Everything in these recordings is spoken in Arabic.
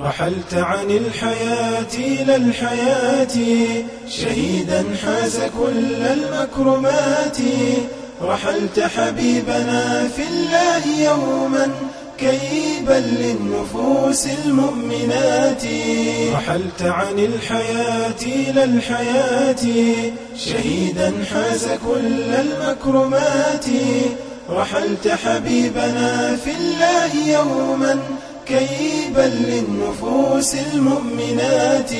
رحلت عن الحياة إلى الحياة شهيدا حاز كل المكرمات. رحلت حبيبنا في الله يوما كيبا للنفوس المؤمنات. رحلت عن الحياة إلى الحياة شهيدا حاز كل المكرمات. رحلت حبيبنا في الله يوما كيبا للنفوس المؤمنات.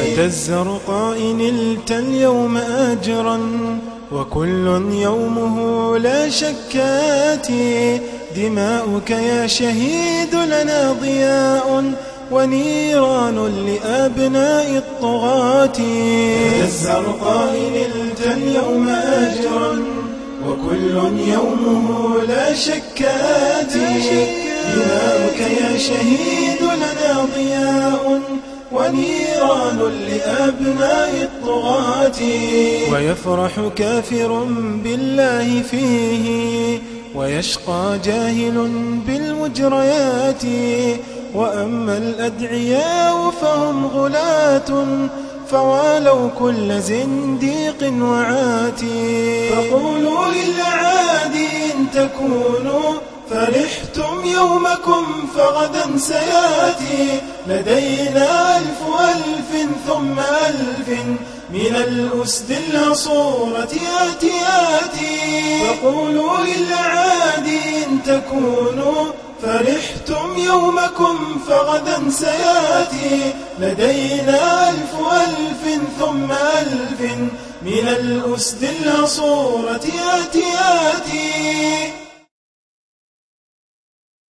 فتى الزرقاء نلت اليوم أجرا وكل يومه لا شكات دماؤك يا شهيد لنا ضياء ونيران لأبناء الطغاة. فتى الزرقاء نلت اليوم أجرا وكل يومه لا شكات دماؤك يا شهيد لنا ضياء ونيران لأبناء الطغاة. ويفرح كافر بالله فيه ويشقى جاهل بالمجريات. وأما الأدعياء فهم غلاة فوالوا كل زنديق وعاتي. فقولوا للعادي إن تكونوا فرحتم يومكم فغدا سياتي لدينا ألف ألف ثم ألف من الأسد العصورة آتي آتي. فقولوا للعادي إن تكونوا فرحتم يومكم فغدا سياتي لدينا ألف ألف ثم ألف من الأسد العصورة آتي آتي.